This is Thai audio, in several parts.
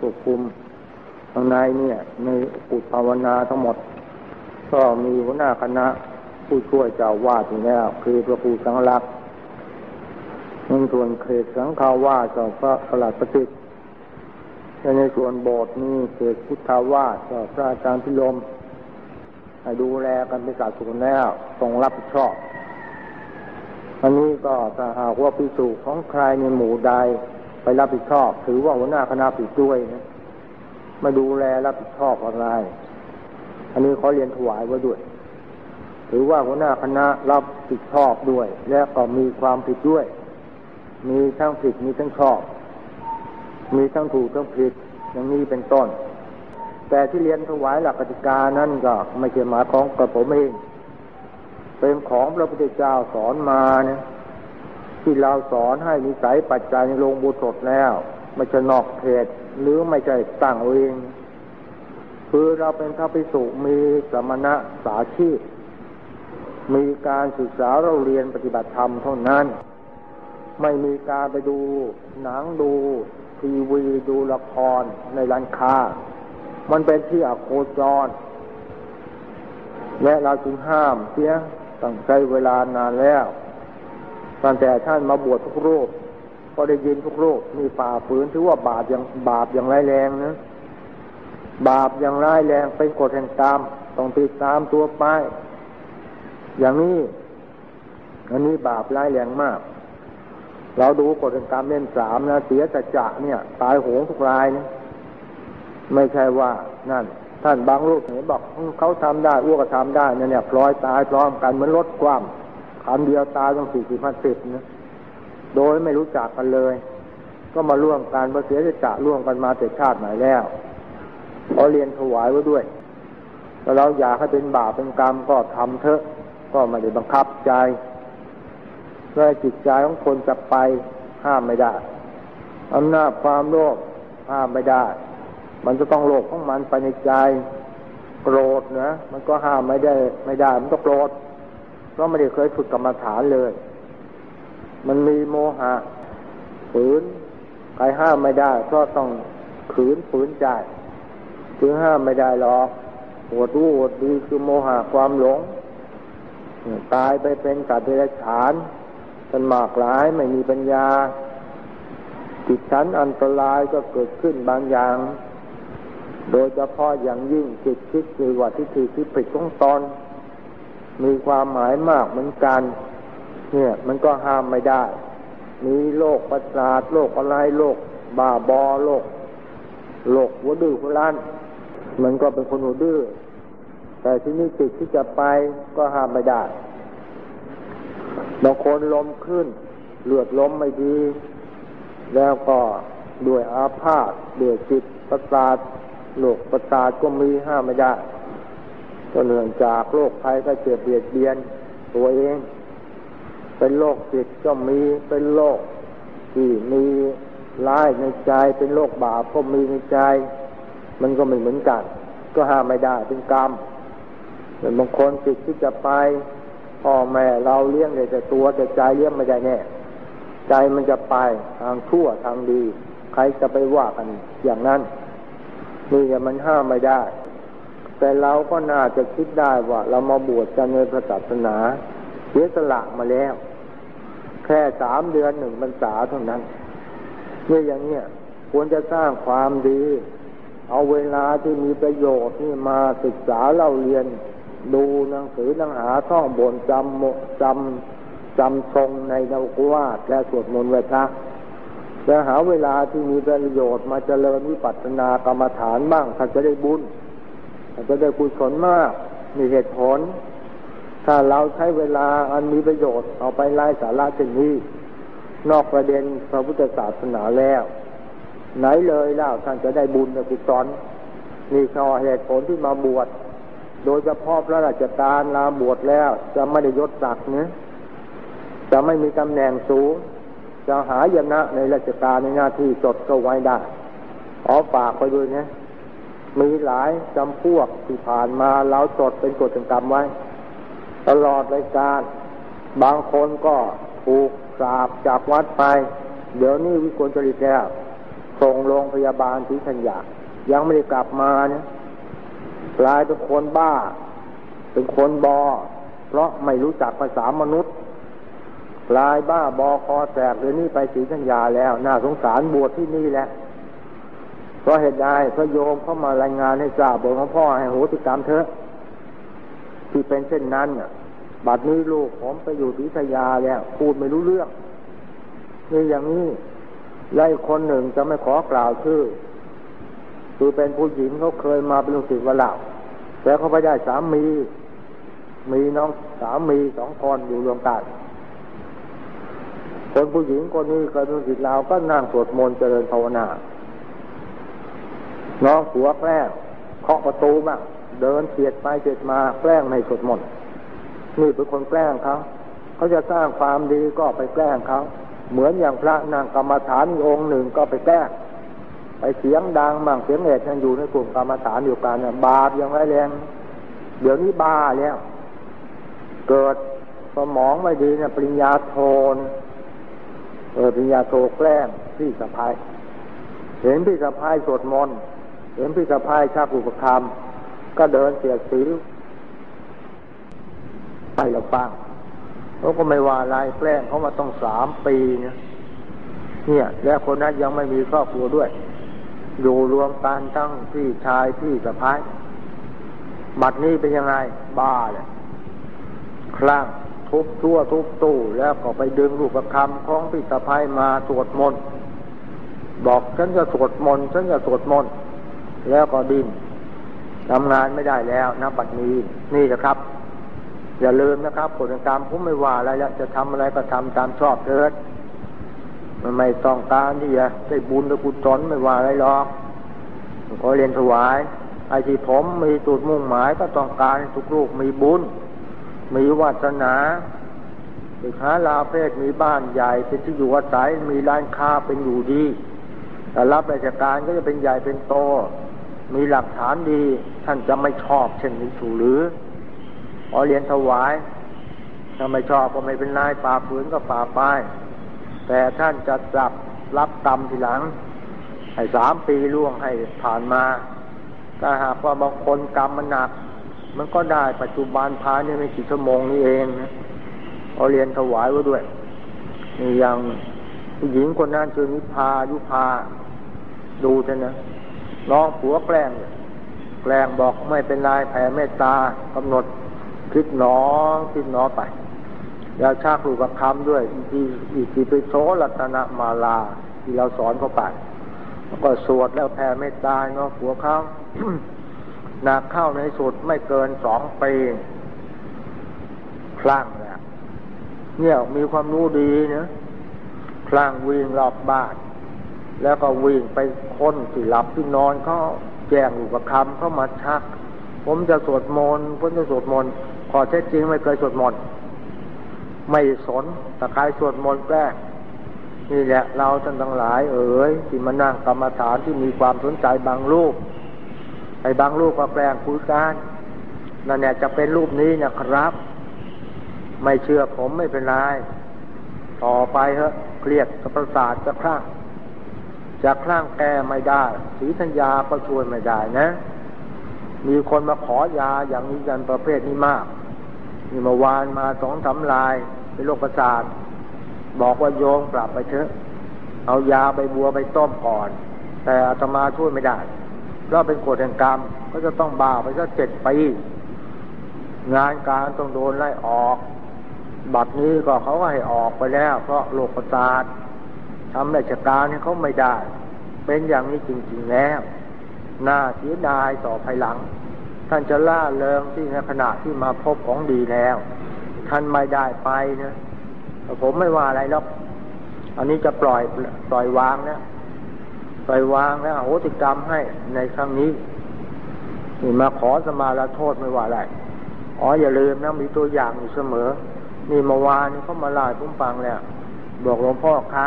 ควบคุมข้างในเนี่ยในปุถภาวนาทั้งหมด ก็มีหัวหน้าคณะผู้ช่วยเจ้าวาดอยู่แล้วคือพระครูสังรักษ์ในส่วนเขตสังฆาวาสก็พระสลัดประสิทธิ์ในส่วนโบสถ์นี่เขตพุทธาวาสก็พระอาจารย์พิลมดูแลกันเป็นการสุนแล้วทรงรับผิดชอบ อันนี้ก็ถ้าหากว่าพิสูจของใครในหมู่ใด ไปรับผิดชอบ ถือว่าหัวหน้าคณะผิดด้วยนะมาดูแลรับผิดชอบอะไร อันนี้เขาเรียนถวายไว้ด้วย ถือว่าหัวหน้าคณะรับผิดชอบด้วย และก็มีความผิดด้วย มีทั้งผิดมีทั้งชอบ มีทั้งถูกทั้งผิด อย่างนี้เป็นต้น แต่ที่เรียนถวายหลักกติกานั่นก็ไม่ใช่หมายของกระผมเอง เป็นของพระพุทธเจ้าสอนมาเนี่ย ที่เราสอนให้นิสัยปัจจัยในลงบุตรแล้วไม่ใช่นอกเขตหรือไม่ใช่ตั้งเองคือเราเป็นพระภิกษุมีสมณะสาชีพ มีการศึกษาเราเรียนปฏิบัติธรรมเท่านั้น ไม่มีการไปดูหนังดูทีวีดูละครในร้านค้า มันเป็นที่อโคจร และเราจึงห้ามเสียตั้งใจเวลานานแล้ว ตั้งแต่ท่านมาบวชทุกรูปก็ได้ยินทุกรูปมีฝ่าฝืนถือว่าบาปอย่างบาปอย่างร้ายแรงนะบาปอย่างร้ายแรงเป็นกฎแห่งกรรมต้องติดตามตัวไป อย่างนี้อันนี้บาปร้ายแรงมาก เราดูกฎแห่งกรรมเล่นสามนะเสียจะจะเนี่ย ตายโหงทุกรายนะไม่ใช่ว่านั่น ท่านบางรูปเห็นบอกเขาทำได้อ้วกก็ทำได้เนี่ยเนี่ยพลอยตายพร้อมกันเหมือนรถคว่ำ คันเดียวตายต้องสี่สิบห้าสิบนะโดยไม่รู้จักกันเลย ก็มาร่วมกันมาเสียจะร่วมกันมาแต่ชาติไหนแล้วเขาเรียนถวายไว้ด้วยแต่เราอยากให้เป็นบาปเป็นกรรมก็ทำเถอะ ก็ไม่ได้บังคับใจเพื่อจิตใจของคนจะไปห้ามไม่ได้อำนาจความโลภห้ามไม่ได้ มันจะต้องโลภของมันไปในใจ โกรธนะ มันก็ห้ามไม่ได้ ไม่ได้ มันต้องโกรธ เพราะไม่ได้เคยฝึกกรรมฐานเลย มันมีโมหะฝืนใครห้ามไม่ได้ก็ต้องขืนฝืนใจถึงห้ามไม่ได้หรอกหัวรู้หัวดีคือโมหะความหลง ตายไปเป็นสัตเดรัจฉานเป็นหมากหลายไม่มีปัญญา จิตชั้นอันตรายก็เกิดขึ้นบางอย่าง โดยเฉพาะอย่างยิ่งจิตคิดคือว่าที่ถือที่ผิดของตอน มีความหมายมากเหมือนกัน เนี่ย มันก็ห้ามไม่ได้ มีโรคประสาทโรคอะไรโรคบ้าบอโรคโรคหัวดื้อหัวล้านมันก็เป็นคนหัวดื้อแต่ที่นี่จิตที่จะไปก็ห้ามไม่ได้บางคนลมขึ้น เลือดล้มไม่ดี แล้วก็ด้วยอาพาธด้วยจิตประสาทโรคประสาทก็มีห้ามไม่ได้ ก็เนื่องจากโรคภัยก็เจ็บเบียดเบียนตัวเอง เป็นโรคจิตก็มีเป็นโรคที่มีร้ายในใจ เป็นโรคบาปก็มีในใจ มันก็ไม่เหมือนกัน ก็ห้ามไม่ได้เป็นกรรมเหมือนบางคนจิตที่จะไปพ่อแม่เราเลี้ยงแต่ตัวแต่ใจเลี้ยงไม่ได้แน่ใจมันจะไปทางชั่วทางดี ใครจะไปว่ากันอย่างนั้นนี่มันห้ามไม่ได้ แต่เราก็น่าจะคิดได้ว่า เรามาบวชจะในพระศาสนาเสียสละมาแล้ว แค่สามเดือนหนึ่งพรรษาเท่านั้นเนี่ยอย่างเนี้ยควรจะสร้างความดี เอาเวลาที่มีประโยชน์นี่มาศึกษาเล่าเรียน ดูหนังสือหนังหาท่องบนจำจำจำทรงในนวกวาดและสวดมนต์ไว้พระจะหาเวลาที่มีประโยชน์มาเจริญวิปัสสนากรรมฐานบ้างถ้าจะได้บุญ จะได้กุศลมากมีเหตุผล ถ้าเราใช้เวลาอันมีประโยชน์เอาไปไล่สาระเช่นนี้ นอกประเด็นพระพุทธศาสนาแล้ว ไหนเลยแล้วท่านจะได้บุญในกุศลนี่ข้อเหตุผลที่มาบวช โดยเฉพาะพระราชการลาบวชแล้ว จะไม่ได้ยศศักดิ์นะจะไม่มีตำแหน่งสูง จะหายนะในราชการในหน้าที่จดก็ไว้ได้ขอฝากไปด้วยนะ มีหลายจำพวกที่ผ่านมาเราจดเป็นกฎกรรมไว้ ตลอดรายการ บางคนก็ถูกสาบจากวัดไป เดี๋ยวนี้วิกลจริตแล้ว ส่งโรงพยาบาลที่ชัญญายังไม่ได้กลับมาเนี่ยกลายเป็นคนบ้า เป็นคนบอ เพราะไม่รู้จักภาษามนุษย์กลายบ้าบอคอแสกเดี๋ยวนี้ไปสีชัญญาแล้ว น่าสงสารบวชที่นี่แหละ เพราะเหตุใดพระโยมเข้ามารายงานให้ทราบบอกของพ่อให้โหติกรรมเถอะที่เป็นเช่นนั้นบัดนี้ลูกผมไปอยู่ที่ทยาแล้วพูดไม่รู้เรื่องนี่อย่างนี้ไล่คนหนึ่งจะไม่ขอกล่าวชื่อคือเป็นผู้หญิงเขาเคยมาเป็นลูกศิษย์วัดเหล่าแต่เขาไปได้สามี มีน้องสามีสองคนอยู่รวมกันคนผู้หญิงคนนี้เคยเป็นลูกศิษย์เราก็นั่งสวดมนต์เจริญภาวนา น้องผัวแกล้งเคาะประตูบ้างเดินเสียดไปเสียดมาแกล้งในสวดมนนี่เป็นคนแกล้งเขาเขาจะสร้างความดีก็ไปแกล้งเขาเหมือนอย่างพระนางกรรมฐานองค์หนึ่งก็ไปแกล้งไปเสียงดังบางเสียงเอ็ดยังอยู่ในกลุ่มกรรมฐานอยู่กันบาปยังไงแรงเดี๋ยวนี้บ้าแล้วเกิดสมองไม่ดีเนี่ยปริญญาโทนเออปริญญาโทแกล้งพี่สะพายเห็นพี่สะพายสวดมนต์ เห็นพี่สะพายชักอุปคำก็เดินเสียสีไปเราฟังเขาก็ไม่ว่าอะไรแกล้งเขามาต้องสามปีเนี่ยเนี่ย แล้วคนนั้นยังไม่มีครอบครัวด้วย อยู่รวมกันทั้งพี่ชายพี่สะพ้ายบัดนี้เป็นยังไงบ้าเลยคลั่งทุบทั่วทุบตู้แล้วก็ไปดึงรูปคำของพี่สะพ้ายมาสวดมนต์บอกฉันจะสวดมนต์ฉันจะสวดมนต์ แล้วก็ดิ้นทำงานไม่ได้แล้วนะบัดนี้นี่นะครับ อย่าลืมนะครับผลกรรมผมไม่ว่าอะไรแล้วจะทำอะไรก็ทำตามชอบเถิดมันไม่ต้องการที่จะได้บุญหรือกุศลไม่ว่าอะไรหรอกขอเรียนถวายไอ้ที่ผมมีจุดมุ่งหมายก็ต้องการทุกลูกมีบุญ มีวาสนามีค้าลาเพศมีบ้านใหญ่เป็นที่อยู่อาศัยมีร้านค้าเป็นอยู่ดีแต่รับราชการก็จะเป็นใหญ่เป็นโต มีหลักฐานดีท่านจะไม่ชอบเช่นนี้ถูหรือขอเรียนถวายถ้าไม่ชอบก็ไม่เป็นไรป่าฝืนก็ป่าไป แต่ท่านจะจับรับกรรมทีหลัง ให้สามปีล่วงให้ผ่านมา ถ้าหากว่าบางคนกรรมมันหนัก มันก็ได้ปัจจุบันพานี่ไม่กี่ชั่วโมงนี้เองนะขอเรียนถวายไว้ด้วยนี่ยังผู้หญิงคนนั้นชื่อนิพายุพาดูเถอะนะ น้องผัวแกล้ง แกล้งบอกไม่เป็นไรแผ่เมตตากำหนดคิดหนอคิดหนอไปอย่าชักลูกกับคำด้วย อีกทีอีกีไปโซรัตนมาลา ที่เราสอนเขาไปแล้วก็สวดแล้วแผ่เมตตาเนาะผัวเขาหนักเข้าในสุดไม่เกินสองปีคลั่งแล้วเนี่ยมีความรู้ดีเนะคลั่งวิ่งรอบบ้าน แล้วก็วิ่งไปค้นที่หลับที่นอนเขาแจ้งลูกกับคำเขามาชัก ผมจะสวดมนต์ผมจะสวดมนต์พอแท้จริงไม่เคยสวดมนต์ไม่สนแต่ใครสวดมนต์แกล้นี่แหละเราท่านทั้งหลาย เอ๋ยที่มานั่งกรรมฐานที่มีความสนใจบางรูปไอ้บางรูปก็แกลงคุยกันนั่นเนี่ยจะเป็นรูปนี้นะครับ ไม่เชื่อผมไม่เป็นไรต่อไปเถอะเครียดกับประสาทจะคลั่ง จะคลั่งแก้ไม่ได้สีธัญญาก็ช่วยไม่ได้นะ มีคนมาขอยาอย่างนี้กันประเภทนี้มาก มีมื่อวานมาสองสาลายเป็นโรคประสาท บอกว่าโยงกลับไปเถอะ เอายาใบบัวไปต้มก่อน แต่อาตมาช่วยไม่ได้เพราะเป็นกฎแห่งกรรมก็จะต้องบาไปสักเจ็ดปีงานการต้องโดนไล่ออก บัดนี้ก็เขาก็ให้ออกไปแล้ว เพราะโรคประสาท ทำราชการเขาไม่ได้ เป็นอย่างนี้จริง ๆ แล้ว น่าเสียดายต่อภายหลัง ท่านจะล่าเริงที่ในขณะที่มาพบของดีแล้ว ท่านไม่ได้ไปนะผมไม่ว่าอะไรหรอกอันนี้จะปล่อยปล่อยวางนะปล่อยวางแล้วโหติกรรมให้ในครั้งนี้นี่มาขอสมาลาโทษไม่ว่าอะไรอ๋ออย่าลืมนะมีตัวอย่างอยู่เสมอ นี่เมื่อวานเขามาลายพุ่มฟังแล้วบอกหลวงพ่อค้า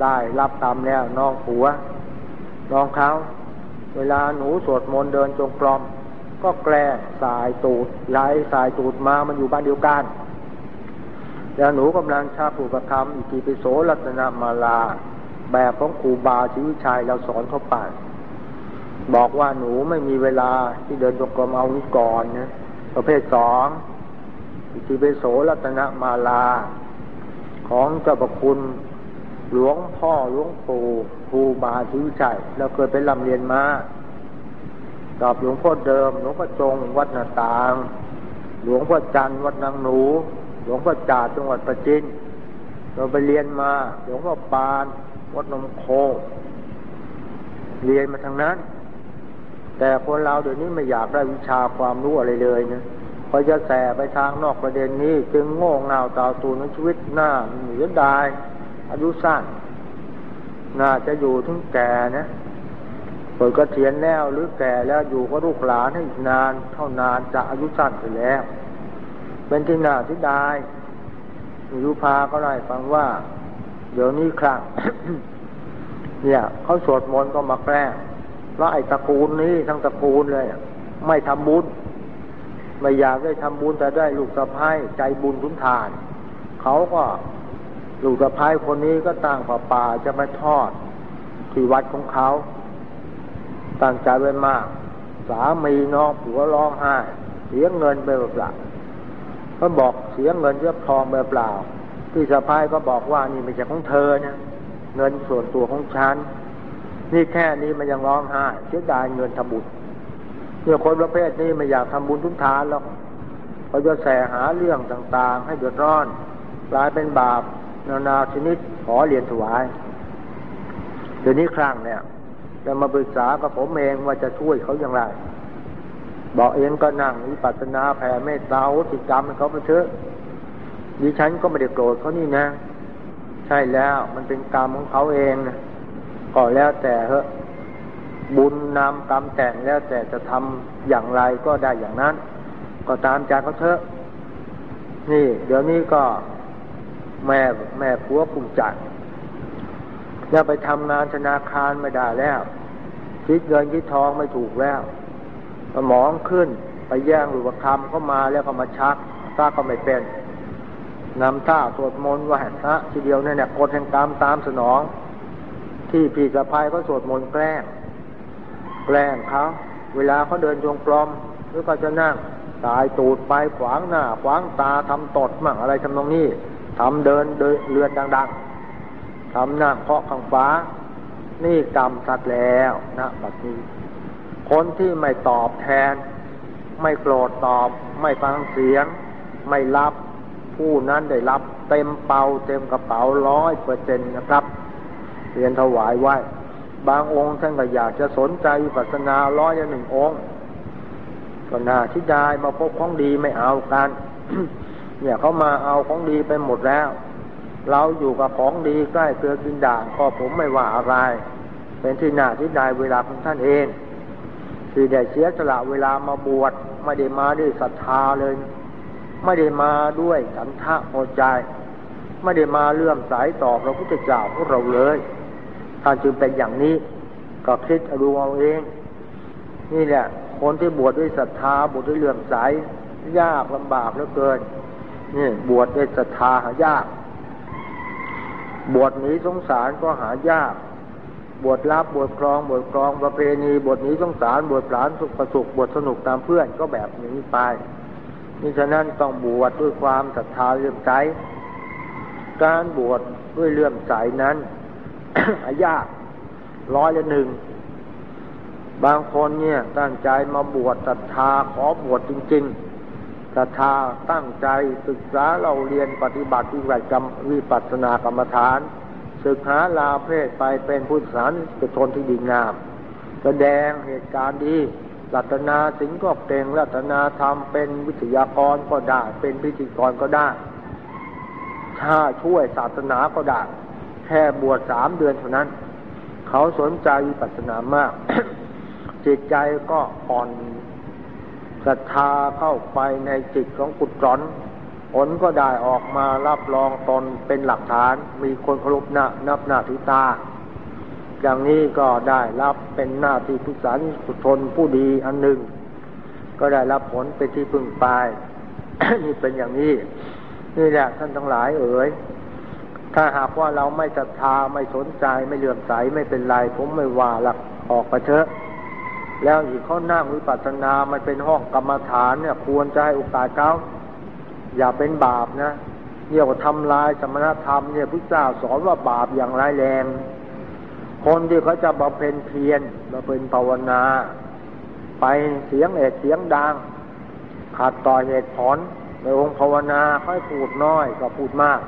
ได้รับกรรมแล้วน้องผัว น้องเขาเวลาหนูสวดมนต์เดินจงกรมก็แกล้งสายตูดไหลสายตูดมามันอยู่บ้านเดียวกันแล้วหนูกำลังชาผูกประคำอีกทีไปโสรัตนมาลา แบบของครูบาชีวิชัยเราสอนเขาไปบอกว่าหนูไม่มีเวลาที่เดินจงกรมเอานี้ก่อนนะประเภทสองอิติเปโสรัตนมาลา ของเจ้าประคุณ หลวงพ่อหลวงปู่ครูบาชีวิชัยเราเคยไปลำเรียนมากับหลวงพ่อเดิม หลวงพ่อจงวัดนาตาง หลวงพ่อจันวัดนางหนู หลวงพ่อจ่าจังหวัดประจินเราไปเรียนมา หลวงพ่อปาน วัดนมโคเรียนมาทางนั้น แต่คนเราเดี๋ยวนี้ไม่อยากได้วิชาความรู้อะไรเลยนะพอจะแสไปทางนอกประเด็นนี้ จึงโง่เงาตาตูนชีวิตหน้าเหนือดาย อายุสั้นน่าจะอยู่ถึงแก่นะเปิดกระเทียนแล้วหรือแก่แล้วอยู่ก็ลูกหลานให้อีกนานเท่านานจะอายุสั้นไปแล้ว เป็นที่น่าที่ดายยุพาก็ได้ฟังว่า เดี๋ยวนี้ครั้งเนี่ยเขาสวดมนต์ก็มาแกล้งเพราะไอ้ตระกูลนี้ทั้งตระกูลเลย ไม่ทำบุญ ไม่อยากได้ทำบุญแต่ได้ลูกสะพ้ายใจบุญทุนทาน เขาก็ ลูกสะพ้ายคนนี้ก็ตั้งป่าป่าจะมาทอด ที่วัดของเขา ตั้งใจไว้มาก สามีน้องผัวร้องไห้เสียเงินไปเปล่าเขาบอกเสียเงินเรียบทองไปเปล่าพี่สะพ้ายก็บอกว่านี่ไม่ใช่ของเธอเนี่ยเงินส่วนตัวของฉันนี่แค่นี้มันยังร้องไห้เสียดายเงินทำบุญเนี่ยคนประเภทนี้ไม่อยากทำบุญทุนทานหรอกเขาจะแสหาเรื่องต่างๆ ให้เดือดร้อนกลายเป็นบาป นานาชนิดขอเรียนถวายเดี๋ยวนี้ครั้งเนี่ย จะมาปรึกษากับผมเองว่าจะช่วยเขาอย่างไร บอกเองก็นั่งวิปัสสนาแผ่เมตตาติกรรมเขาไปเถอะดิฉันก็ไม่ได้โกรธเขานี่นะ ใช่แล้วมันเป็นกรรมของเขาเองนะก็แล้วแต่เถอะบุญนำกรรมแต่งแล้วแต่จะทำอย่างไรก็ได้อย่างนั้น ก็ตามใจเขาเถอะ นี่ เดี๋ยวนี้ก็ แม่แม่ผัวภูมิใจจะไปทำงานธนาคารไม่ได้แล้ว คิดเงินคิดทองไม่ถูกแล้วสมองขึ้นไปแย่งหรือว่าคำเข้ามาแล้วก็มาชักถ้าก็ไม่เป็นนำท่าสวดมนต์ว่าแห่งพระทีเดียวเนี่ยกดแห่งกรรมตามสนอง ที่พี่สะพายก็สวดมนต์แกล้ง แกล้งเขาเวลาเขาเดินจงกรมหรือก็จะนั่งตายตูดไปขวางหน้า ขวางตาทำตดมั่งอะไรทำตรงนี้ ทำเดินเดเรือนดังๆทำหน้าเคาะข้างฟ้า นี่กรรมสัตว์แล้วนะบัดนี้ คนที่ไม่ตอบแทน ไม่โกรธตอบ ไม่ฟังเสียง ไม่รับผู้นั้นได้รับเต็มเป่าเต็มกระเป๋าร้อยเปอร์เซ็นต์นะครับเรียนถวายไว้ บางองค์ท่านก็อยากจะสนใจวิปัสสนาร้อยละหนึ่งองค์ก็น่าที่ได้มาพบของดีไม่เอากัน เนี่ยเขามาเอาของดีไปหมดแล้ว เราอยู่กับของดีใกล้เกลือกินด่างก็ผมไม่ว่าอะไร เป็นที่หน่าที่ได้เวลาของท่านเองที่ได้เสียสละเวลามาบวชไม่ได้มาด้วยศรัทธาเลย ไม่ได้มาด้วยฉันทะพอใจ ไม่ได้มาเลื่อมสายต่อพระพุทธเจ้าของเราเลยท่านจึงเป็นอย่างนี้ก็คิดดูเอาเอง นี่แหละคนที่บวชด้วยศรัทธาบวชด้วยเลื่อมสายยากลำบากเหลือเกิน นี่บวชด้วยศรัทธาหายาก บวชหนีสงสารก็หายาก บวชรับบวชครอง บวชครองประเพณีบวชหนีสงสาร บวชหลานสุขประสุขบวชสนุกตามเพื่อนก็แบบนี้ไปนี่ฉะนั้นต้องบวชด้วยความศรัทธาเลื่อมใจการบวชด้วยเลื่อมใจนั้นยากร้อยละหนึ่ง บางคนเนี่ยตั้งใจมาบวชศรัทธาขอบวชจริง ๆ ศรัทธาตั้งใจศึกษาเราเรียนปฏิบัติวิปัสกรรมวิปัสสนากรรมฐาน ศึกหาลาเพศไปเป็นผู้สารเป็นชนที่ดีงาม แสดงเหตุการณ์ดีรัตนาสิงก็เก่งรัตนาธรรมเป็นวิทยากรก็ได้ เป็นพิธีกรก็ได้ถ้าช่วยศาสนาก็ได้ แค่บวชสามเดือนเท่านั้น เขาสนใจวิปัสสนามาก จิตใจก็อ่อน ศรัทธาเข้าไปในจิตของกุศลผลก็ได้ออกมารับรองตนเป็นหลักฐาน มีคนเคารพน้านับหน้าทิตา อย่างนี้ก็ได้รับเป็นหน้าที่ผู้สารสุชนผู้ดีอันหนึ่ง ก็ได้รับผลเป็นที่พึ่งไปนี่เป็นอย่างนี้ นี่แหละท่านทั้งหลายเอ๋ยถ้าหากว่าเราไม่ศรัทธาไม่สนใจไม่เลื่อมใสไม่เป็นไรผมไม่ว่าหลักออกไปเถอะ แล้วอีกเขานั่งวิปัสสนา มันเป็นห้องกรรมฐานเนี่ย ควรจะให้โอกาสเขาอย่าเป็นบาปนะเรียว่าทำลายสมณธรรมเนี่ยพระเจ้าสอนว่าบาปอย่างร้ายแรง คนที่เขาจะบำเพ็ญเพียรบำเพ็ญภาวนา ไปเสียงเอกเสียงดังขาดต่อเหตุผลในองค์ภาวนาค่อยพูดน้อยก็พูดมาก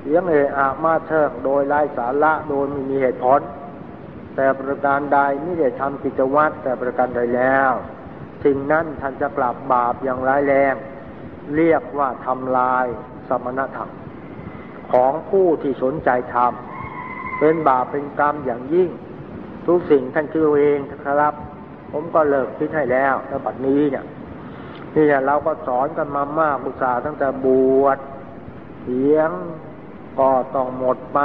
เสียงเอะอะมาเชิงโดยไร้สาระโดยไม่มีเหตุผล แต่ประการใดไม่ได้ทำกิจวัตรแต่ประการใดแล้ว สิ่งนั้นท่านจะกลับบาปอย่างร้ายแรง เรียกว่าทำลายสมณธรรม ของผู้ที่สนใจทำเป็นบาปเป็นกรรมอย่างยิ่ง ทุกสิ่งท่านคือเองครับ ผมก็เลิกคิดให้แล้วในปัจนี้เนี่ยนี่เนี่ยเราก็สอนกันมามากบุษาตั้งแต่บวชเสียง ก็ต้องหมดไป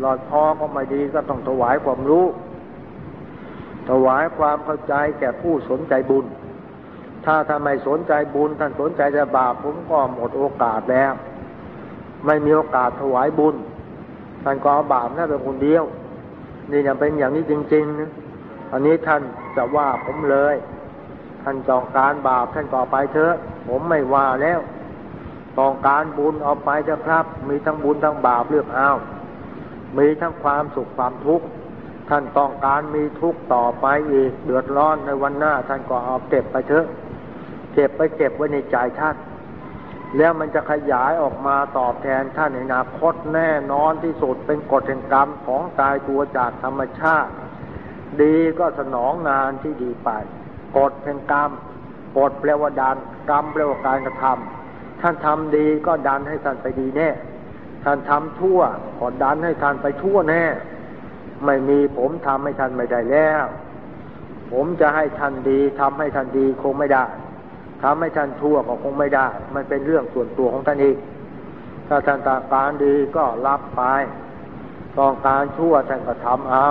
หลอดพอก็ไม่ดีก็ต้องถวายความรู้ ถวายความเข้าใจแก่ผู้สนใจบุญ ถ้าทำไมสนใจบุญท่านสนใจจะบาปผมก็หมดโอกาสแล้ว ไม่มีโอกาสถวายบุญท่านก็บาปนั่นเป็นคนเดียว นี่จะเป็นอย่างนี้จริงๆนะอันนี้ท่านจะว่าผมเลย ท่านจองการบาปท่านก่อไปเถอะ ผมไม่ว่าแล้ว ต้องการบุญเอาไปเถอะครับ มีทั้งบุญทั้งบาปเลือกเอามีทั้งความสุขความทุกข์ท่านต้องการมีทุกข์ต่อไปอีกเดือดร้อนในวันหน้า ท่านก็เอาเก็บไปเถอะเก็บไปเก็บไว้ในใจท่าน แล้วมันจะขยายออกมาตอบแทนท่านในอนาคตแน่นอนที่สุดเป็นกฎแห่งกรรมของตายตัวจากธรรมชาติ ดีก็สนองงานที่ดีไปกฎแห่งกรรมกฎแปลว่าดันกรรมแปลว่าการกระทำ ท่านทำดีก็ดันให้ท่านไปดีแน่ ท่านทำชั่วก็ดันให้ท่านไปชั่วแน่ ไม่มีผมทำให้ท่านไม่ได้แล้ว ผมจะให้ท่านดีทำให้ท่านดีคงไม่ได้ทำให้ท่านชั่วก็คงไม่ได้ มันเป็นเรื่องส่วนตัวของท่านเองถ้าท่านต้องการดีก็รับไป ต้องการชั่วท่านก็ทำเอา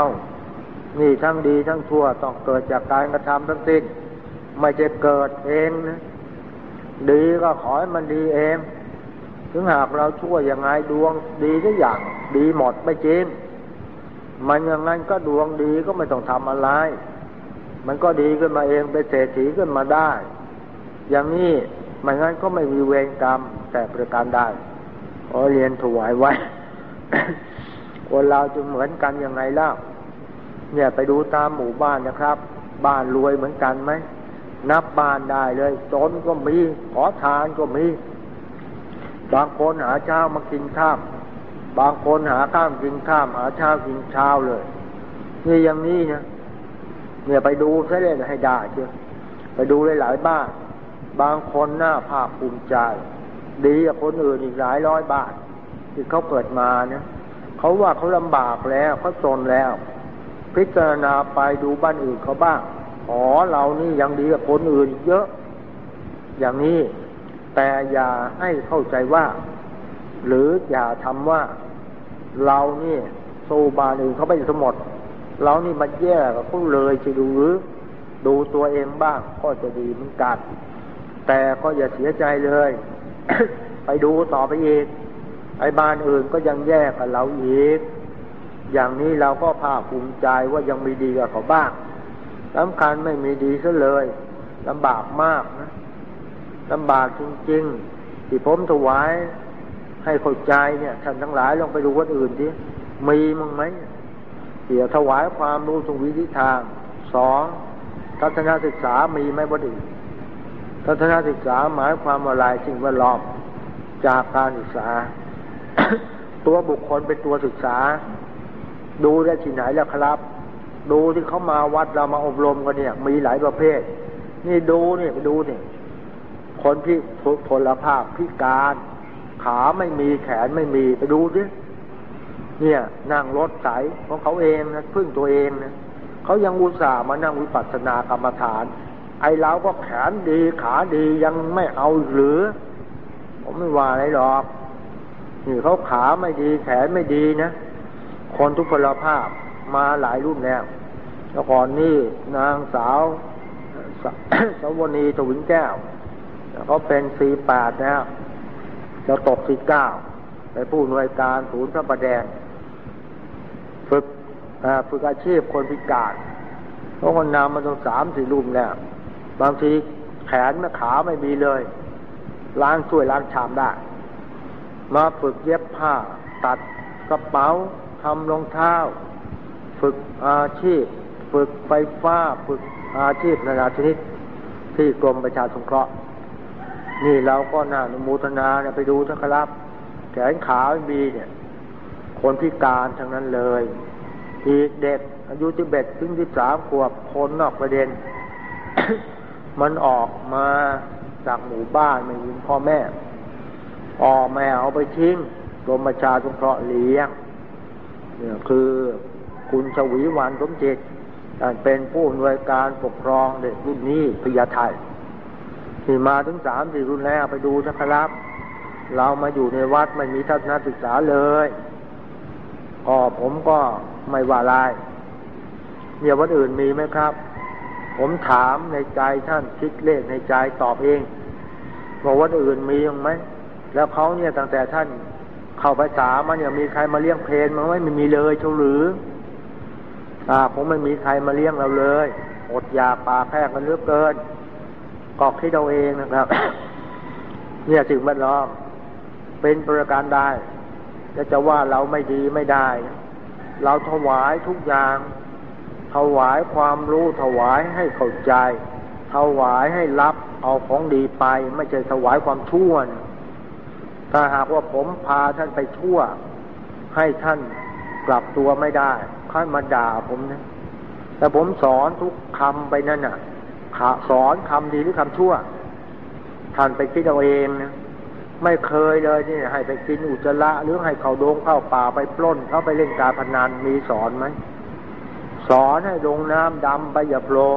นี่ทั้งดีทั้งชั่วต้องเกิดจากการกระทำทั้งสิ้น ไม่จะเกิดเองนะ ดีก็ขอให้มันดีเอง ถึงหากเราชั่วยังไงดวงดีทุกอย่าง ดีหมดไม่จริง มันอย่างนั้นก็ดวงดีก็ไม่ต้องทำอะไร มันก็ดีขึ้นมาเองเป็นเศรษฐีขึ้นมาได้ อย่างนี้มันงั้นก็ไม่มีเวรกรรมแต่ประการได้ขอเรียนถวายไว้ คนเราจะเหมือนกันยังไงล่ะเนี่ยไปดูตามหมู่บ้านนะครับ บ้านรวยเหมือนกันไหม นับบ้านได้เลยจนก็มีขอทานก็มี บางคนหาเช้ามากินข้ามบางคนหาข้ามกินข้ามหาเช้ากินเช้าเลยนี่อย่างนี้นะเนี่ยไปดูซะเลยให้ได้เชียวไปดูหลายๆบ้าน บางคนหน้าภาคภูมิใจ ดีกว่าคนอื่นอีกหลายร้อยบาท ที่เขาเกิดมาเนี่ยเขาว่าเขาลำบากแล้วเขาจนแล้ว พิจารณาไปดูบ้านอื่นเขาบ้าง อ๋อเรานี่ยังดีกับคนอื่นเยอะ อย่างนี้แต่อย่าให้เข้าใจว่า หรืออย่าทำว่า เรานี่โซบาอื่นเขาไปสมดเรานี่มันแย่กับเขาเลยจะดูหรือดูตัวเองบ้างก็จะดีเหมือนกันแต่ก็อย่าเสียใจเลย ไปดูต่อไปอีกไอ้บ้านอื่นก็ยังแย่กับเราอีก อย่างนี้เราก็ภาคภูมิใจว่ายังมีดีกับเขาบ้าง สำคัญไม่มีดีซะเลยลำบากมากนะลำบากจริงๆ ที่ผมถวายให้เข้าใจเนี่ยท่านทั้งหลายลองไปดูวัดอื่นดิมีมั้งไหมเดี๋ยวถวายความรู้ตรงวิธีทางสองทัศนศึกษามีไหมวัดอื่นทัศนศึกษาหมายความว่าลายสิ่งแวดล้อมจากการศึกษา ตัวบุคคลเป็นตัวศึกษา ดูได้ที่ไหนแล้วครับ ดูที่เขามาวัดเรามาอบรมกันเนี่ย มีหลายประเภท นี่ดูเนี่ไปดูเนี่ยคนที่พลภาพพิการ ขาไม่มีแขนไม่มีไปดูสิเนี่ยนั่งรถสายของเขาเองนะพึ่งตัวเองนะเขายังอุตส่าห์มานั่งวิปัสสนากรรมฐาน ไอ้เราก็แขนดีขาดียังไม่เอาหรือ ผมไม่ว่าอะไรหรอกนี่เขาขาไม่ดีแขนไม่ดีนะคนทุกพลภาพ มาหลายรุ่นแล้วแล้วก่อนนี่นางสาวสวนีทวินแก้วเขาเป็นสี่แปดนะจะตกสี่เก้าไปผู้หน่วยการศูนย์พระประแดง ฝึกฝึกอาชีพคนพิการเพราะคนนำมาต้องสามสี่รุ่มแล้วบางทีแขนและขาไม่มีเลย ล้างช่วยล้างชามได้ มาฝึกเย็บผ้า ตัดกระเป๋าทำรองเท้า ฝึกอาชีพ ฝึกไฟฟ้า ฝึกอาชีพนานาชนิดที่กรมประชาสงเคราะห์ นี่เราก็น่านุโมทนาเนี่ยไปดูทักครับแขนขาไม่มีเนี่ย คนพิการทั้งนั้นเลย อีกเด็กอายุที่เบ็ดถึงที่สามขวบคนนอกประเด็น มันออกมาจากหมู่บ้านไม่มีพ่อแม่ ออกแม่เอาไปทิ้งกรมประชาสงเคราะห์เลี้ยงเนี่ยคือ คุณชวีวันสมจิตการเป็นผู้อำนวยการปกครองเด็กรุ่นนี้พยาไทยที่มาถึงสามสี่รุ่นแล้วไปดูสักครับ เรามาอยู่ในวัดไม่มีทัศนศึกษาเลยก็ผมก็ไม่ว่าลายเนี่ยวัดอื่นมีไหมครับ ผมถามในใจท่านคิดเลขในใจตอบเองว่าวัดอื่นมียังไหมแล้วเขาเนี่ยตั้งแต่ท่านเข้าไปสามันเนี่ยมีใครมาเลี้ยงเพลนมั้งไม่มีเลยเฉหรือ อ่าผมไม่มีใครมาเลี้ยงเราเลย อดอยากปากแพ้กันเลือกเกินกอกที่เราเองนะครับ เนี่ยสิ่งแวดล้อมเป็นประการได้จะจะว่าเราไม่ดีไม่ได้ เราถวายทุกอย่าง ถวายความรู้ถวายให้เข้าใจ ถวายให้รับเอาของดีไป ไม่ใช่ถวายความชั่วถ้าหากว่าผมพาท่านไปชั่ว ให้ท่านกลับตัวไม่ได้ ค่อยมาด่าผมนะ แต่ผมสอนทุกคำไปนั่นน่ะสอนคำดีหรือคำชั่ว ท่านไปคิดเอาเองนะไม่เคยเลยนี่ให้ไปกินอุจจาระหรือให้เขาโดงเข้าป่าไปปล้นเขาไปเล่นการพนันมีสอนไหมสอนให้ลงน้ำดำไปอย่าโผล่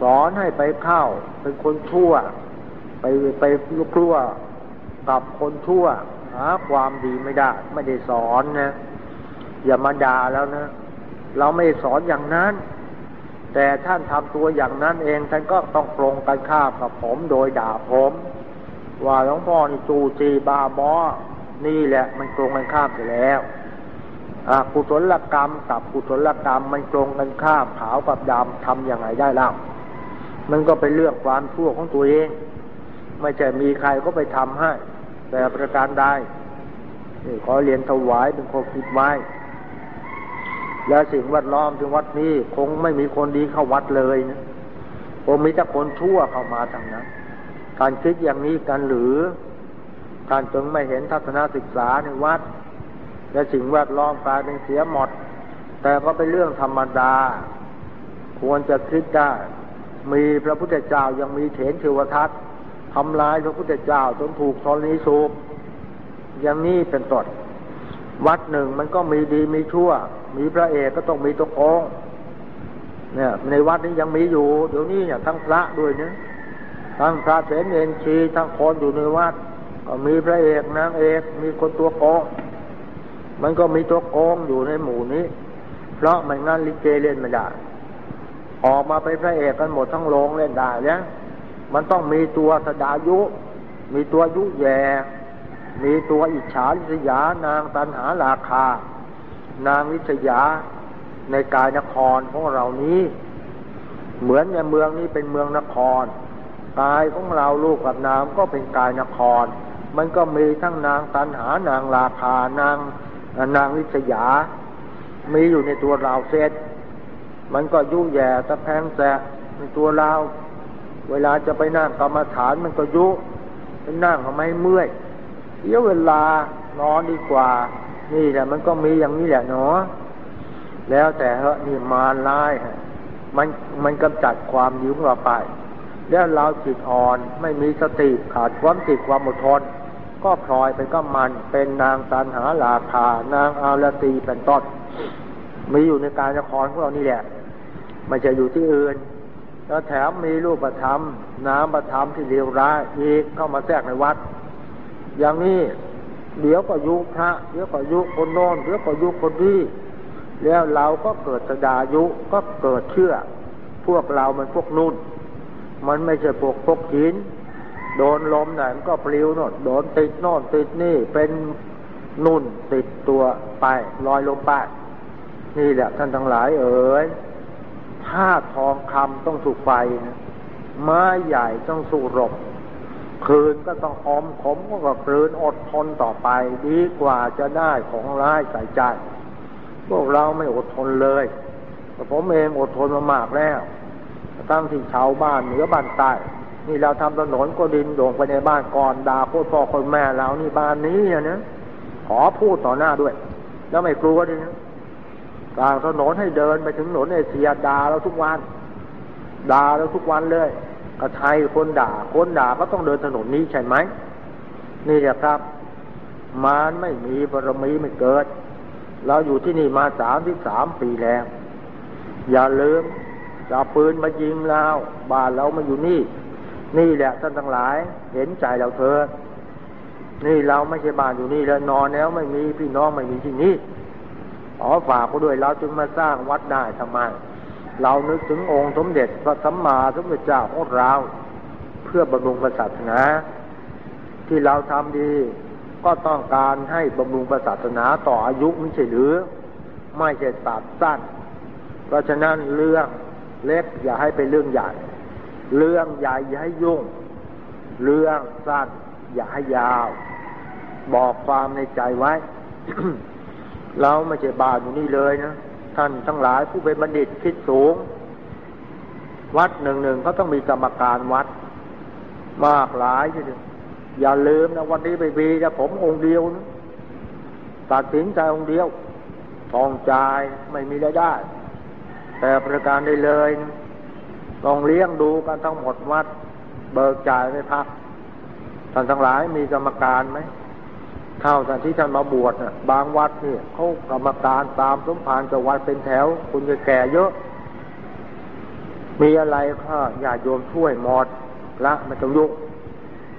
สอนให้ไปเข้าเป็นคนชั่ว ไปไปลุกลัวกับคนชั่วหาความดีไม่ได้ ไม่ได้สอนนะ อย่ามาด่าแล้วนะ เราไม่สอนอย่างนั้น แต่ท่านทำตัวอย่างนั้นเองท่านก็ต้องปรงกันข้ามกับผมโดยด่าผม ว่าหลวงพ่อนี่จูจีบาบอนี่แหละมันตรงกันข้ามไปแล้วกุศลกรรมกับกุศลกรรมมันตรงกันข้ามขาวกับดำทำอย่างไรได้ล่ะมันก็เป็นเรื่องความชั่วของตัวเอง ไม่ใช่มีใครก็ไปทำให้ แต่ประการใดนี่ขอเรียนถวายเป็นคนคิดไว้ แล้วสิ่งแวดล้อมที่วัดนี้คงไม่มีคนดีเข้าวัดเลยนะคงมีแต่คนชั่วเข้ามาทางนั้นการคิดอย่างนี้กันหรือการจึงไม่เห็นทัศนศึกษาในวัด และสิ่งแวดล้อมกลายเป็นเสียหมด แต่ก็เป็นเรื่องธรรมดา ควรจะคิดได้ มีพระพุทธเจ้ายังมีเถนเทวทัตทำลายพระพุทธเจ้าจนถูกทรณีสูบอย่างนี้เป็นต้น วัดหนึ่งมันก็มีดีมีชั่ว มีพระเอกก็ต้องมีตัวโกงเนี่ย ในวัดนี้ยังมีอยู่ เดี๋ยวนี้เนี่ยทั้งพระด้วยเนี่ยทั้งพระเสนเอนชีทั้งคนอยู่ในวัด ก็มีพระเอกนางเอก มีคนตัวโกงมันก็มีตัวโกงอยู่ในหมู่นี้ เพราะไม่งั้นลิเกเล่นไม่ได้ออกมาเป็นพระเอกกันหมดทั้งโรงเล่นได้เนี่ยมันต้องมีตัวสดายุ มีตัวยุแย่ มีตัวอิจฉาลิษยานางตันหาราคา นางลิษยาในกายนครของเรานี้ เหมือนในเมืองนี้เป็นเมืองนครกายของเราลูกกับนามก็เป็นกายนคร มันก็มีทั้งนางตันหานางราคานางนางวิษยา มีอยู่ในตัวเราเสร็จมันก็ยุ่แย่ตะแพงแสะในตัวเรา เวลาจะไปนั่งกรรมฐานมันก็ยุไปนั่งทำไมเมื่อย เดี๋ยวเวลานอนดีกว่า นี่แหละมันก็มีอย่างนี้แหละเนาะแล้วแต่เหอะนี่มารร้ายมันมันกำจัดความยุ่งเราไป แล้วเราจิตอ่อนไม่มีสติขาดความจิตความอดทน ก็พลอยไปก็มันเป็นนางตันหาลาคานางอาลตีเป็นต้นมีอยู่ในการนครของเรานี่แหละไม่จะอยู่ที่อื่นแล้วแถมมีรูปธรรม น้ำประธรรมที่เลวร้ายอีกเข้ามาแทรกในวัด อย่างนี้เดี๋ยวก็ยุพระเดี๋ยวก็ยุคนโน้นเดี๋ยวก็ยุคนนี้แล้วเราก็เกิดสดายุก็เกิดเชื่อ พวกเรามันพวกนุ่น มันไม่ใช่พวกพวกหิน โดนลมไหนมันก็ปลิวโน่นโดนติดโน่นติดนี่เป็นนุ่นติดตัวไปลอยลงไปนี่แหละท่านทั้งหลายเอ๋ยผ้าทองคำต้องสู่ไฟนะไม้ใหญ่ต้องสู่รบ คืนก็ต้องอมขมก็กลืนอดทนต่อไป ดีกว่าจะได้ของร้ายใส่ใจ พวกเราไม่อดทนเลยแต่ผมเองอดทนมามากแล้วตั้งที่ชาวบ้านเหนือบ้านใต้นี่เราทำถนนก็ดินโด่งไปในบ้านก่อนด่าพ่อพ่อคนแม่เรานี่บ้านนี้นะขอพูดต่อหน้าด้วย แล้วไม่กลัวดินะกลางถนนให้เดินไปถึงถนนเอเชียด่าเราทุกวันด่าเราทุกวันเลย ก็ใช่คนด่า คนด่าก็ต้องเดินถนนนี้ใช่ไหม นี่แหละครับมารไม่มีบารมีไม่เกิด เราอยู่ที่นี่มาสามที่สามปีแล้ว อย่าลืมจะปืนมายิงเราบ้านเรามาอยู่นี่ นี่แหละท่านทั้งหลาย เห็นใจเราเถิดนี่เราไม่ใช่บ้านอยู่นี่แล้วนอนแล้วไม่มีพี่น้องไม่มีที่นี่ขอฝากเขาด้วยเราจึงมาสร้างวัดได้ทำไม เรานึกถึงองค์สมเด็จพระสัมมาสัมพุทธเจ้าของเรา เพื่อบำรุงศาสนา ที่เราทำดีก็ต้องการให้บำรุงศาสนาต่ออายุไม่ใช่หรือ ไม่ใช่ตัดสั้น เพราะฉะนั้นเรื่องเล็กอย่าให้เป็นเรื่องใหญ่ เรื่องใหญ่อย่าให้ยุ่ง เรื่องสั้นอย่าให้ยาว บอกความในใจไว้ เราไม่ใช่บาอยู่นี่เลยนะ ท่านทั้งหลายผู้เป็นบัณฑิตคิดสูง วัดหนึ่งหนึ่งเขาต้องมีกรรมการวัด มากหลายทีเดียวอย่าลืมนะวันนี้ไปบีจะผมองค์เดียวนะตัดสินใจองค์เดียวทองจ่ายไม่มีรายได้ แต่ประการได้เลยต้องเลี้ยงดูกันทั้งหมดวัด เบิกจ่ายไม่พักท่านทั้งหลายมีกรรมการไหม เท่าท่านที่ท่านมาบวชนะบางวัดนี่เขากรรมการตามสมภารจะวัดเป็นแถว คุณจะแก่เยอะ มีอะไรก็อย่าโยมช่วยหมดละไม่ต้องยุก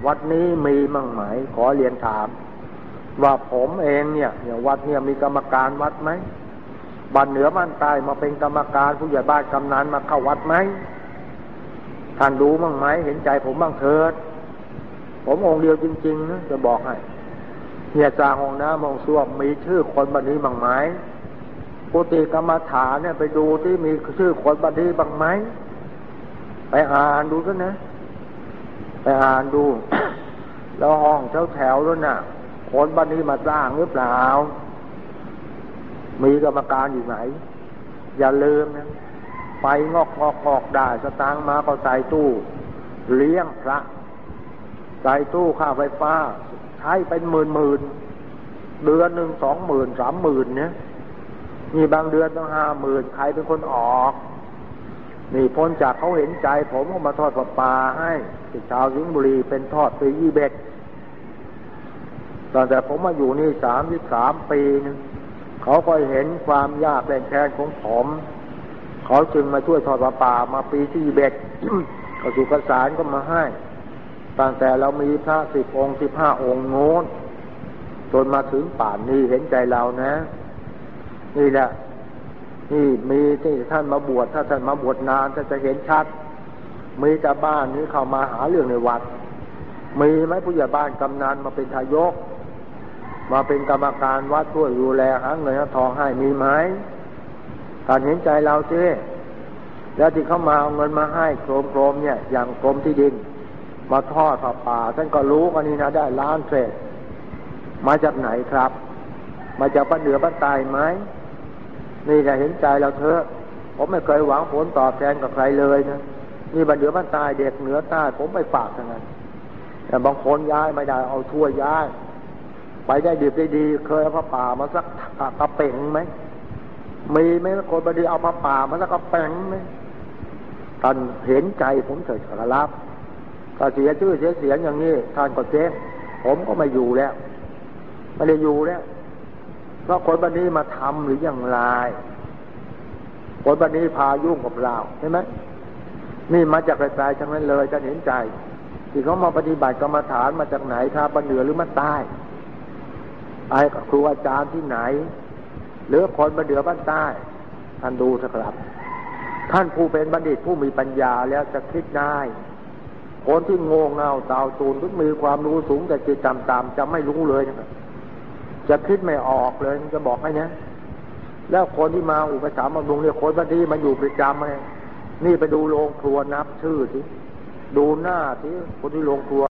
วัดนี้มีมั่งไหมขอเรียนถาม ว่าผมเองเนี่ยเนี่ยวัดเนี่ยมีกรรมการวัดไหมบ้านเหนือบ้านใต้มาเป็นกรรมการผู้ใหญ่บ้านกำนันมาเข้าวัดไหมท่านดูมั่งไหมเห็นใจผมบ้างเถิด ผมองค์เดียวจริงๆนะจะบอกให้ เนี่ยสร้างห้องน้ำห้องส้วมมีชื่อคนบันนี้บ้างไหมปุติกรรมฐานเนี่ยไปดูที่มีชื่อคนบันนี้บ้างไหมไปอ่านดูกันนะ ไปอ่านดู แล้วห้องแถวแถวแล้วน่ะ คนบันนี้มาสร้างหรือเปล่า มีกรรมการอยู่ไหน อย่าลืมนะไปงอกงอกงอกได้สตางค์มาก็ใส่ตู้ เลี้ยงพระใส่ตู้ค่าไฟฟ้า ช้เป็นหมื่นหมื่นเดือนหนึ่งสองหมื่นสามหมื่นเนี่ยมีบางเดือนต้องห้าหมื่นใครเป็นคนออก นี่พ้นจากเขาเห็นใจ ผมก็มาทอดปลาปลาให้ที่ชาวสิงห์บุรีเป็นทอดปียี่เบ็ดตอนแต่ผมมาอยู่นี่สามสิบสามปีนึงเขาก็เห็นความยากแรงแค้นของผม เขาจึงมาช่วยทอดปลาปลามาปีที่เบ็ดก็สุกสารก็มาให้ ตั้งแต่เรามีพระสิบองค์สิบห้าองค์โน้นจนมาถึงป่านนี้เห็นใจเรานะ นี่แหละนี่มีที่ท่านมาบวชถ้าท่านมาบวชนานท่านจะเห็นชัด มีแต่บ้านนี้เข้ามาหาเรื่องในวัด มีไหมผู้ใหญ่บ้านกำนันมาเป็นทายก มาเป็นกรรมการวัดช่วยดูแลหาเงินทองให้มีไหมท่านเห็นใจเราเจ้แล้วที่เขามาเอาเงินมาให้โครมโครมเนี่ย อย่างกรมที่ดิน มาทอดผ้าป่าท่านก็รู้กันนี้นะได้ล้านเศษมาจากไหนครับ มาจากบ้านเหนือบ้านใต้ไหมนี่จะเห็นใจเราเถอะผมไม่เคยหวังผลตอบแทนกับใครเลยนะนี่บ้านเหนือบ้านใต้เด็กเหนือใต้ผมไม่ฝากทั้งนั้นแต่บางคนย้ายไม่ได้เอาทั่วย้าย ไปได้ดีได้ดี เคยเอาผ้าป่ามาสักกระเป่งไหมมีไหมคนบดีเอาผ้าป่ามาสักกระเป่งไหมท่านเห็นใจผมเถิดครับ ก็เสียชื่อเสียเสียงอย่างนี้ท่านก็เจ๊งผมก็ไม่อยู่แล้วไม่ได้อยู่แล้ว เพราะคนบันนี้มาทำหรืออย่างไรคนบันนี้พายุ่งกับเราใช่ไหมนี่มาจากไกลๆทั้งนั้นเลยจะเห็นใจที่เขามาปฏิบัติกรรมฐานมาจากไหนท่าบันเหนือหรือมาใต้ไอ้ครูอาจารย์ที่ไหน หรือคนบันเหนือบ้านใต้ท่านดูสักครับ ท่านผู้เป็นบัณฑิตผู้มีปัญญาแล้วจะคิดได้ คนที่โง่เง่าตาตูนทุกมีความรู้สูงแต่จิตต่ำๆจะไม่รู้เลยนะจะคิดไม่ออกเลยจะบอกให้นะแล้วคนที่มาอุปถัมภ์บำรุงเนี่ยคนบางทีมาอยู่ประจำเลยนี่ไปดูโรงครัวนับชื่อสิดูหน้าสิคนที่โรงครัว